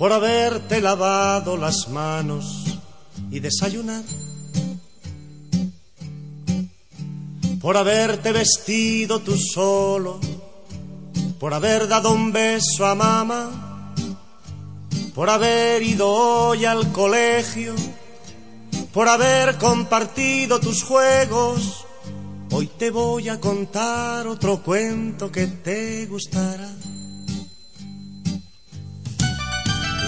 por haberte lavado las manos y desayunar, por haberte vestido tú solo, por haber dado un beso a mamá, por haber ido hoy al colegio, por haber compartido tus juegos. Hoy te voy a contar otro cuento que te gustará.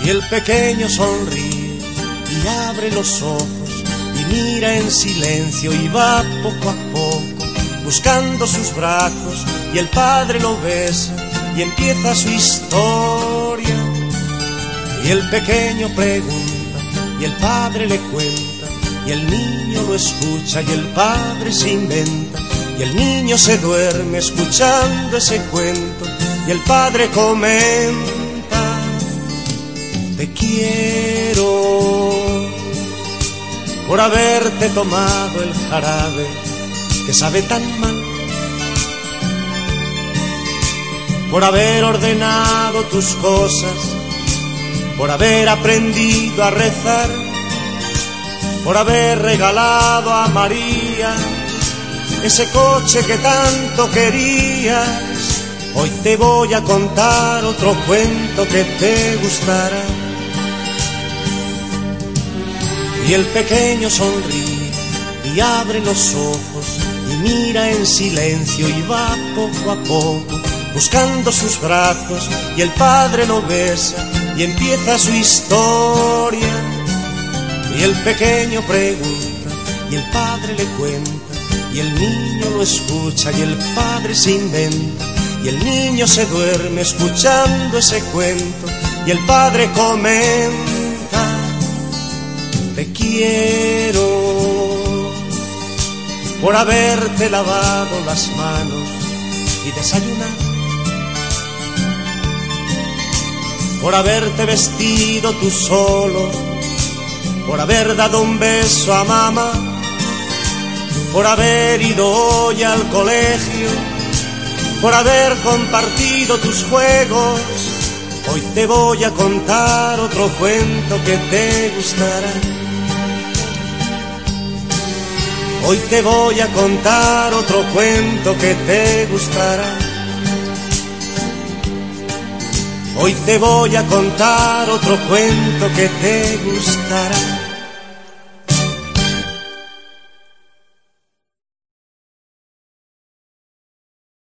Y el pequeño sonríe y abre los ojos y mira en silencio y va poco a poco buscando sus brazos y el padre lo besa y empieza su historia. Y el pequeño pregunta y el padre le cuenta y el niño lo escucha y el padre se inventa y el niño se duerme escuchando ese cuento y el padre comenta te quiero por haberte tomado el jarabe que sabe tan mal, por haber ordenado tus cosas, por haber aprendido a rezar, por haber regalado a María ese coche que tanto querías. Hoy te voy a contar otro cuento que te gustará. Y el pequeño sonríe y abre los ojos y mira en silencio y va poco a poco buscando sus brazos y el padre lo besa y empieza su historia. Y el pequeño pregunta y el padre le cuenta y el niño lo escucha y el padre se inventa y el niño se duerme escuchando ese cuento y el padre comenta te quiero por haberte lavado las manos y desayunado, por haberte vestido tú solo, por haber dado un beso a mamá, por haber ido hoy al colegio, por haber compartido tus juegos. Hoy te voy a contar otro cuento que te gustará. Hoy te voy a contar otro cuento que te gustará. Hoy te voy a contar otro cuento que te gustará.